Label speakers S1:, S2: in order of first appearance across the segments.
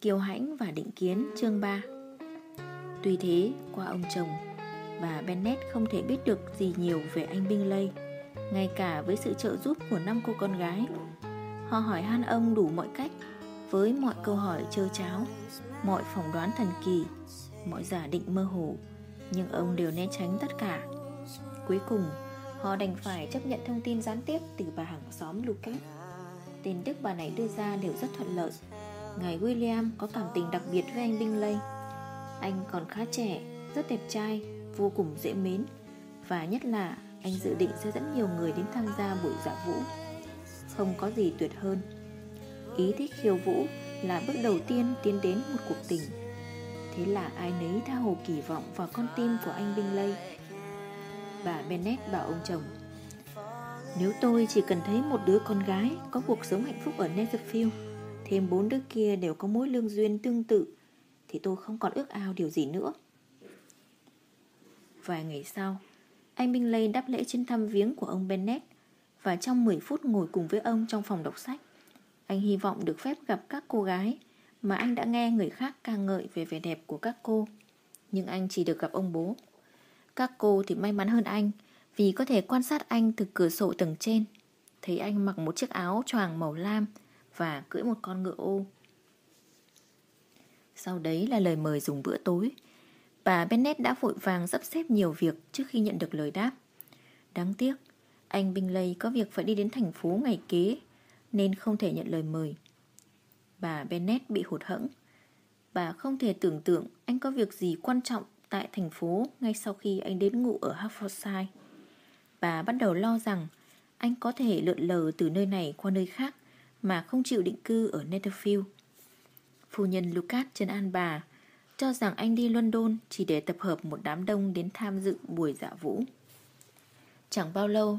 S1: Kiều Hãnh và Định Kiến chương 3 Tuy thế, qua ông chồng Bà Bennett không thể biết được gì nhiều về anh Binh Lây Ngay cả với sự trợ giúp của năm cô con gái. Họ hỏi han ông đủ mọi cách Với mọi câu hỏi trơ cháo Mọi phỏng đoán thần kỳ Mọi giả định mơ hồ Nhưng ông đều né tránh tất cả. Cuối cùng Họ đành phải chấp nhận thông tin gián tiếp từ bà hàng xóm Lucas Tin tức bà này đưa ra đều rất thuận lợi. Ngài William có cảm tình đặc biệt với anh Bingley Anh còn khá trẻ, rất đẹp trai, vô cùng dễ mến. Và nhất là anh dự định sẽ dẫn nhiều người đến tham gia buổi dạ vũ. Không có gì tuyệt hơn. Ý thích khiêu vũ là bước đầu tiên tiến đến một cuộc tình. Thế là ai nấy tha hồ kỳ vọng vào con tim của anh Bingley Bà Bennett bảo ông chồng Nếu tôi chỉ cần thấy một đứa con gái có cuộc sống hạnh phúc ở Netherfield Thêm bốn đứa kia đều có mối lương duyên tương tự, Thì tôi không còn ước ao điều gì nữa. Vài ngày sau, Anh Bingley đáp lễ trên thăm viếng của ông Bennett, Và trong 10 phút ngồi cùng với ông trong phòng đọc sách, Anh hy vọng được phép gặp các cô gái Mà anh đã nghe người khác ca ngợi về vẻ đẹp của các cô. Nhưng anh chỉ được gặp ông bố. Các cô thì may mắn hơn anh, Vì có thể quan sát anh từ cửa sổ tầng trên. Thấy anh mặc một chiếc áo choàng màu lam và cưỡi một con ngựa ô. Sau đấy là lời mời dùng bữa tối. Bà Bennett đã vội vàng sắp xếp nhiều việc trước khi nhận được lời đáp. Đáng tiếc, anh Bingley có việc phải đi đến thành phố ngày kế nên không thể nhận lời mời. Bà Bennett bị hụt hẫng. Bà không thể tưởng tượng anh có việc gì quan trọng tại thành phố ngay sau khi anh đến ngủ ở Hertfordshire. Bà bắt đầu lo rằng anh có thể lượn lờ từ nơi này qua nơi khác mà không chịu định cư ở Netherfield. Phu nhân Lucas chân an bà cho rằng anh đi London chỉ để tập hợp một đám đông đến tham dự buổi dạ vũ. Chẳng bao lâu,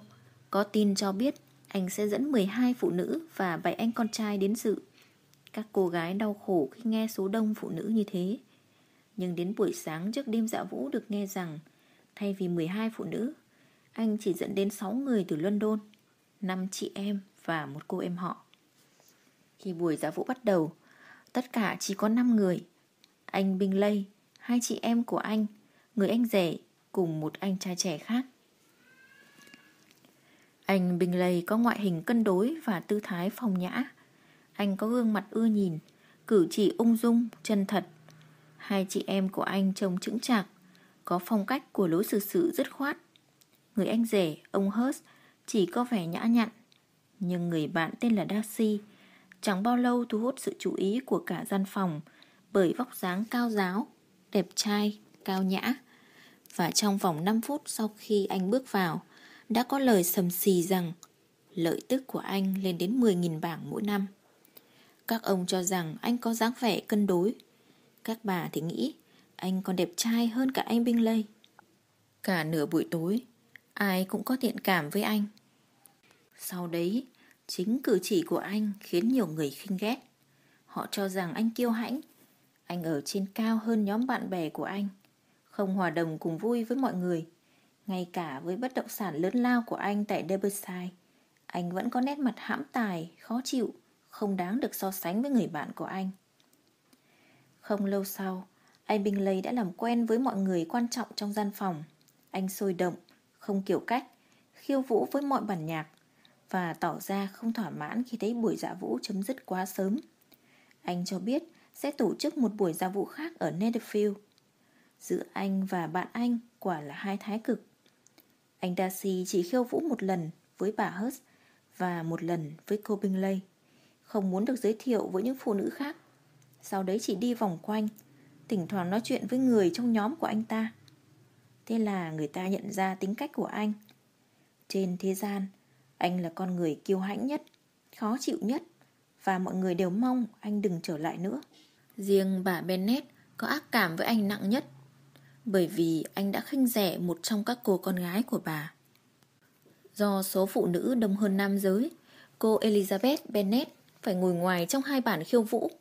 S1: có tin cho biết anh sẽ dẫn 12 phụ nữ và 7 anh con trai đến dự. Các cô gái đau khổ khi nghe số đông phụ nữ như thế. Nhưng đến buổi sáng trước đêm dạ vũ được nghe rằng thay vì 12 phụ nữ, anh chỉ dẫn đến 6 người từ London, 5 chị em và một cô em họ. Khi buổi dạ vũ bắt đầu, tất cả chỉ có 5 người. Anh Bình Lây, hai chị em của anh, người anh rể cùng một anh trai trẻ khác. Anh Bình Lây có ngoại hình cân đối và tư thái phong nhã. Anh có gương mặt ưa nhìn, cử chỉ ung dung, chân thật. Hai chị em của anh trông chững chạc, có phong cách của lối xử sự dứt khoát. Người anh rể, ông Hurst, chỉ có vẻ nhã nhặn. Nhưng người bạn tên là Darcy chẳng bao lâu thu hút sự chú ý của cả gian phòng bởi vóc dáng cao giáo, đẹp trai, cao nhã. Và trong vòng 5 phút sau khi anh bước vào, đã có lời sầm xì rằng lợi tức của anh lên đến 10.000 bảng mỗi năm. Các ông cho rằng anh có dáng vẻ cân đối. Các bà thì nghĩ anh còn đẹp trai hơn cả anh Binh Lây. Cả nửa buổi tối, ai cũng có thiện cảm với anh. Sau đấy, Chính cử chỉ của anh khiến nhiều người khinh ghét. Họ cho rằng anh kiêu hãnh. Anh ở trên cao hơn nhóm bạn bè của anh. Không hòa đồng cùng vui với mọi người. Ngay cả với bất động sản lớn lao của anh tại Derbyshire, anh vẫn có nét mặt hãm tài, khó chịu, không đáng được so sánh với người bạn của anh. Không lâu sau, anh Bingley đã làm quen với mọi người quan trọng trong gian phòng. Anh sôi động, không kiểu cách, khiêu vũ với mọi bản nhạc và tỏ ra không thỏa mãn khi thấy buổi dạ vũ chấm dứt quá sớm. Anh cho biết sẽ tổ chức một buổi dạ vũ khác ở Netherfield. Giữa anh và bạn anh quả là hai thái cực. Anh Darcy chỉ khiêu vũ một lần với bà Hurst và một lần với cô Bingley. Không muốn được giới thiệu với những phụ nữ khác. Sau đấy chỉ đi vòng quanh, thỉnh thoảng nói chuyện với người trong nhóm của anh ta. Thế là người ta nhận ra tính cách của anh. Trên thế gian, anh là con người kiêu hãnh nhất, khó chịu nhất và mọi người đều mong anh đừng trở lại nữa. Riêng bà Bennett có ác cảm với anh nặng nhất bởi vì anh đã khinh rẻ một trong các cô con gái của bà. Do số phụ nữ đông hơn nam giới, cô Elizabeth Bennet phải ngồi ngoài trong hai bản khiêu vũ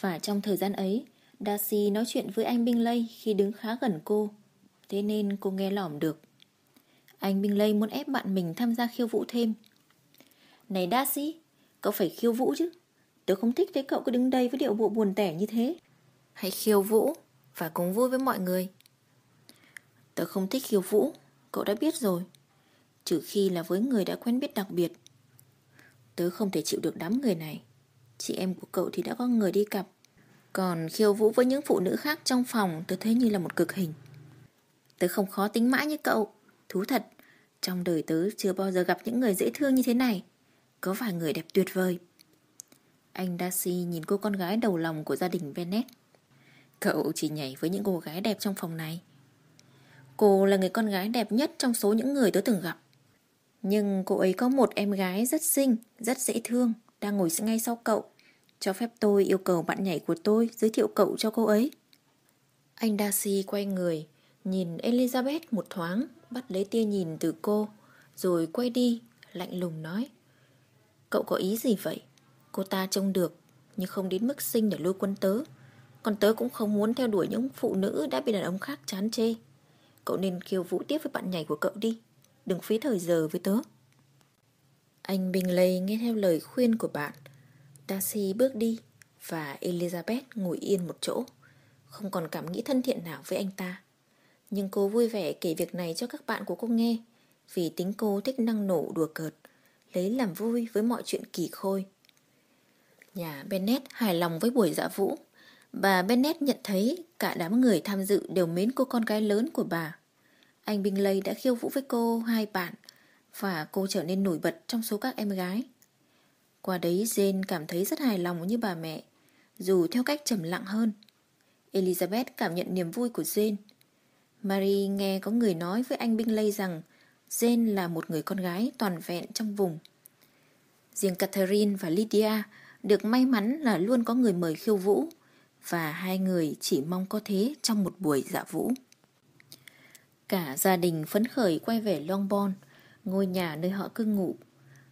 S1: và trong thời gian ấy, Darcy nói chuyện với anh Bingley khi đứng khá gần cô, thế nên cô nghe lỏm được. Anh Bingley muốn ép bạn mình tham gia khiêu vũ thêm. Này Darcy Cậu phải khiêu vũ chứ. Tớ không thích thấy cậu cứ đứng đây với điệu bộ buồn tẻ như thế. Hãy khiêu vũ Và cùng vui với mọi người. Tớ không thích khiêu vũ Cậu đã biết rồi. Trừ khi là với người đã quen biết đặc biệt. Tớ không thể chịu được đám người này. Chị em của cậu thì đã có người đi cặp. Còn khiêu vũ với những phụ nữ khác trong phòng Tớ thấy như là một cực hình. Tớ không khó tính mãi như cậu. Thú thật trong đời tớ chưa bao giờ gặp những người dễ thương như thế này. Có vài người đẹp tuyệt vời. Anh Darcy nhìn cô con gái đầu lòng của gia đình Bennett. Cậu chỉ nhảy với những cô gái đẹp trong phòng này. Cô là người con gái đẹp nhất trong số những người tớ từng gặp. Nhưng cô ấy có một em gái rất xinh, rất dễ thương Đang ngồi ngay sau cậu. Cho phép tôi yêu cầu bạn nhảy của tôi giới thiệu cậu cho cô ấy. Anh Darcy quay người Nhìn Elizabeth một thoáng. Bắt lấy tia nhìn từ cô, Rồi quay đi, Lạnh lùng nói. Cậu có ý gì vậy? Cô ta trông được, Nhưng không đến mức sinh để lôi quân tớ. Còn tớ cũng không muốn theo đuổi những phụ nữ Đã bị đàn ông khác chán chê. Cậu nên khiêu vũ tiếp với bạn nhảy của cậu đi. Đừng phí thời giờ với tớ. Anh bình lây nghe theo lời khuyên của bạn. Darcy bước đi Và Elizabeth ngồi yên một chỗ. Không còn cảm nghĩ thân thiện nào với anh ta. Nhưng cô vui vẻ kể việc này cho các bạn của cô nghe Vì tính cô thích năng nổ đùa cợt Lấy làm vui với mọi chuyện kỳ khôi Nhà Bennett hài lòng với buổi dạ vũ Bà Bennett nhận thấy cả đám người tham dự đều mến cô con gái lớn của bà. Anh Bingley đã khiêu vũ với cô hai bạn và cô trở nên nổi bật trong số các em gái. Qua đấy Jane cảm thấy rất hài lòng như bà mẹ, dù theo cách trầm lặng hơn. Elizabeth cảm nhận niềm vui của Jane. Marie nghe có người nói với anh Bingley rằng Jane là một người con gái toàn vẹn trong vùng. Riêng Catherine và Lydia được may mắn là luôn có người mời khiêu vũ và hai người chỉ mong có thế trong một buổi dạ vũ. Cả gia đình phấn khởi quay về Longbourn, ngôi nhà nơi họ cư ngụ.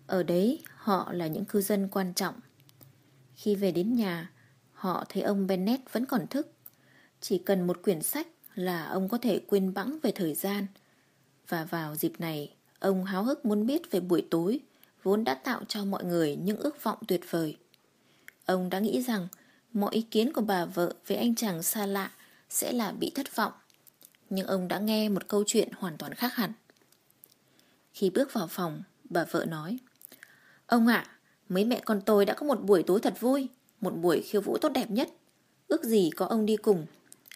S1: Ở đấy họ là những cư dân quan trọng. Khi về đến nhà, họ thấy ông Bennett vẫn còn thức. Chỉ cần một quyển sách là ông có thể quên bẵng về thời gian. Và vào dịp này, ông háo hức muốn biết về buổi tối, vốn đã tạo cho mọi người những ước vọng tuyệt vời. Ông đã nghĩ rằng mọi ý kiến của bà vợ về anh chàng xa lạ sẽ là bị thất vọng. Nhưng ông đã nghe một câu chuyện hoàn toàn khác hẳn. Khi bước vào phòng, bà vợ nói Ông ạ, mấy mẹ con tôi đã có một buổi tối thật vui, một buổi khiêu vũ tốt đẹp nhất. Ước gì có ông đi cùng.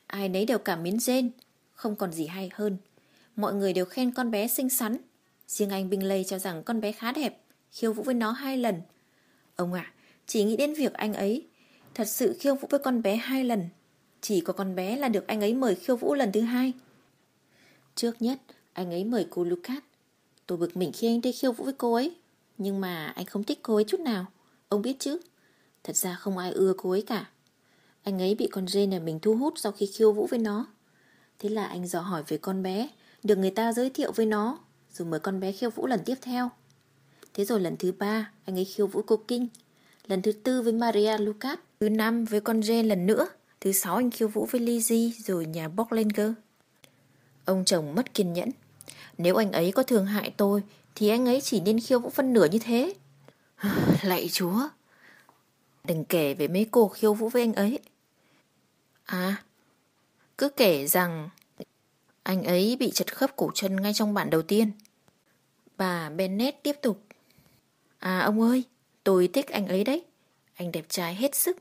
S1: Ai nấy đều cảm mến rên không còn gì hay hơn. Mọi người đều khen con bé xinh xắn. Riêng anh Bingley cho rằng con bé khá đẹp, khiêu vũ với nó hai lần. Ông ạ, chỉ nghĩ đến việc anh ấy. Thật sự khiêu vũ với con bé hai lần. Chỉ có con bé là được anh ấy mời khiêu vũ lần thứ hai. Trước nhất Anh ấy mời cô Lucas. Tôi bực mình khi anh đi khiêu vũ với cô ấy. Nhưng mà anh không thích cô ấy chút nào. Ông biết chứ? Thật ra không ai ưa cô ấy cả. Anh ấy bị con dê nhà mình thu hút sau khi khiêu vũ với nó. Thế là anh dò hỏi về con bé, Được người ta giới thiệu với nó, Rồi mời con bé khiêu vũ lần tiếp theo. Thế rồi lần thứ ba, Anh ấy khiêu vũ cô Kinh. Lần thứ tư với Maria Lucas Thứ năm với con dê lần nữa. Thứ sáu anh khiêu vũ với Lizzie, Rồi nhà Bocklinger. Ông chồng mất kiên nhẫn. Nếu anh ấy có thương hại tôi, Thì anh ấy chỉ nên khiêu vũ phân nửa như thế. Lạy chúa. Đừng kể về mấy cô khiêu vũ với anh ấy. À Cứ kể rằng Anh ấy bị chật khớp cổ chân ngay trong bản đầu tiên. Bà Bennett tiếp tục. À ông ơi, Tôi thích anh ấy đấy. Anh đẹp trai hết sức.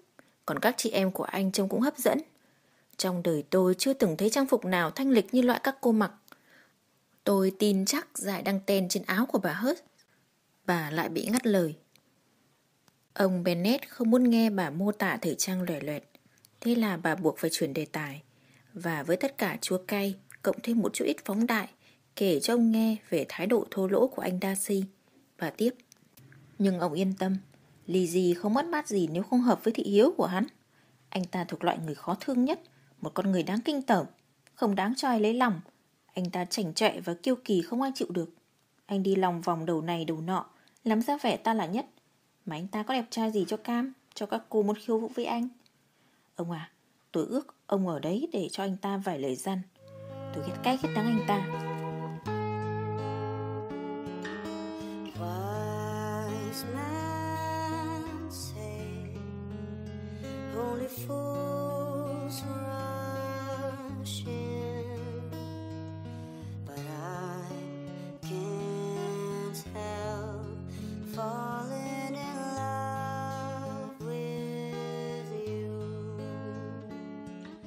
S1: Còn các chị em của anh trông cũng hấp dẫn. Trong đời tôi chưa từng thấy trang phục nào thanh lịch như loại các cô mặc. Tôi tin chắc giải đăng tên trên áo của bà Hớt Bà lại bị ngắt lời. Ông Bennett không muốn nghe bà mô tả thời trang lòe loẹt. Thế là bà buộc phải chuyển đề tài Và với tất cả chua cay Cộng thêm một chút ít phóng đại Kể cho ông nghe về thái độ thô lỗ của anh Darcy Bà tiếp Nhưng ông yên tâm Lizzie không mất mát gì nếu không hợp với thị hiếu của hắn. Anh ta thuộc loại người khó thương nhất, một con người đáng kinh tởm, không đáng cho ai lấy lòng. Anh ta chảnh chọe và kiêu kỳ không ai chịu được. Anh đi lòng vòng đầu này đầu nọ, làm ra vẻ ta là nhất. Mà anh ta có đẹp trai gì cho cam, cho các cô muốn khiêu vũ với anh. Ông à, tôi ước ông ở đấy để cho anh ta vài lời răn Tôi ghét cay ghét đắng anh ta.
S2: Only fools rush